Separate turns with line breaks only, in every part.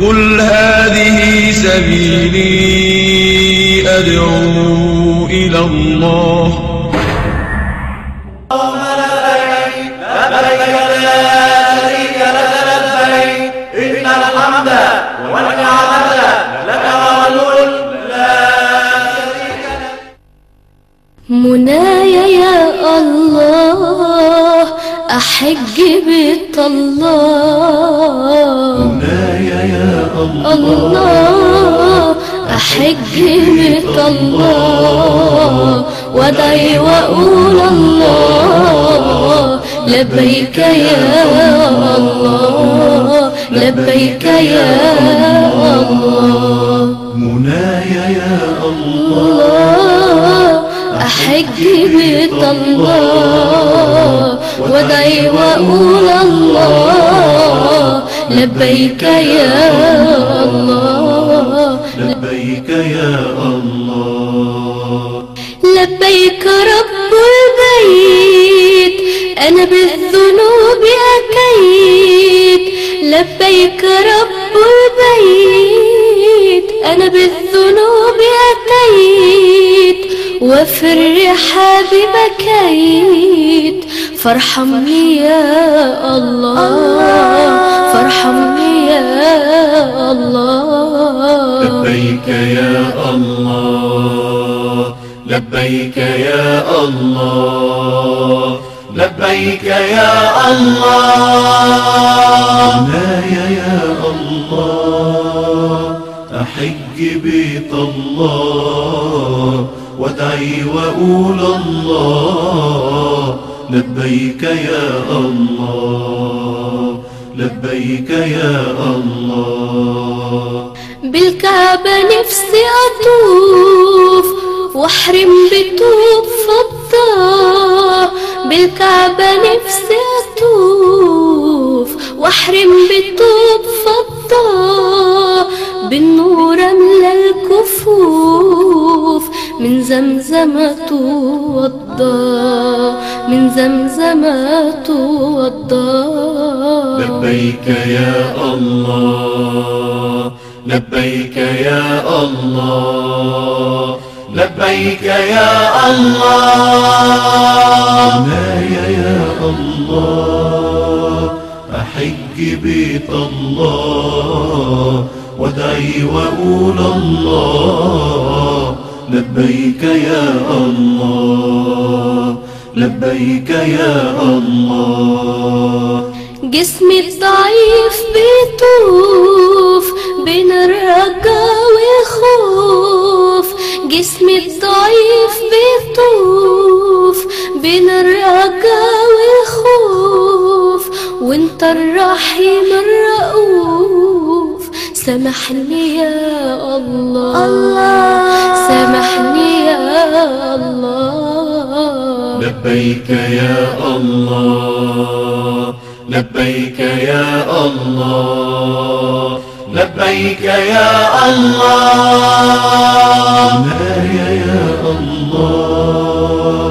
قل هذه سبيلي أدعو إلى الله.
أحج بيت الله
منايا يا الله
الله أحج بيت الله وادعي وأقول الله لبيك يا الله لبيك يا الله وأقول الله لبيك يا الله.
لبيك يا الله.
لبيك رب البيت أنا بالذنوب أكيد. لبيك رب البيت أنا بالذنوب أتيت وفي الرحاب بكيت. فارحمني يا الله. فارحمني يا الله.
لبيك يا الله. لبيك يا الله. لبيك يا الله. منايا يا الله. أحج بيت الله. وادعي وأقول الله. لبيك يا الله لبيك يا الله.
بالكعبة نفسي أطوف وأحرم بطوب فضة بالكعبة نفسي أطوف وأحرم بطوب فضة بالنور أملى الكفوف من زمزم توضى من زمزم توضى.
لبيك يا الله لبيك يا الله لبيك يا الله. منايا يا الله أحج بيت الله وادعي وأقول الله. لبيك يا الله. لبيك يا الله.
جسمي الضعيف بيطوف بين الرجا والخوف جسمي الضعيف بيطوف بين الرجا والخوف وانت الرحيم الرؤوف. سامحني يا الله. الله. سامحني يا الله.
لبيك يا الله لبيك يا الله لبيك يا الله. منايا يا الله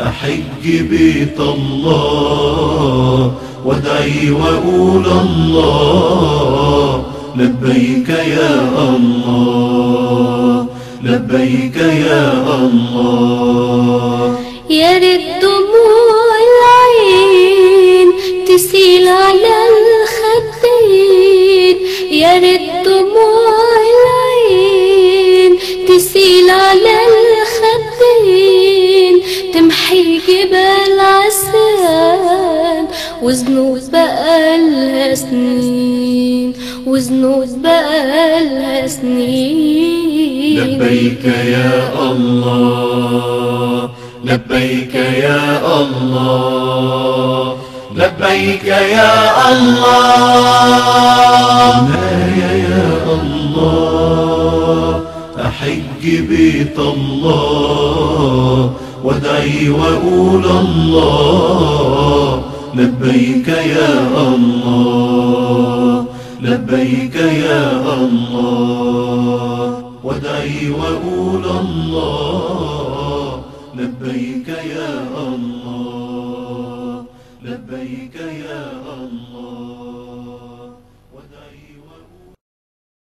أحج بيت الله وادعي وأقول الله. لبيك يا الله لبيك يا الله.
يا ريت دموع العين تسيل على الخدين. يا ريت دموع العين تسيل على الخدين. تمحي جبال عسان وذنوب بقالها سنين. وذنوب بقالها سنين.
لبيك يا الله. لبيك يا الله لبيك يا الله. منايا يا الله أحج بيت الله وادعي وأقول الله. لبيك يا الله لبيك يا الله وادعي وأقول الله. لبيك يا الله لبيك يا الله.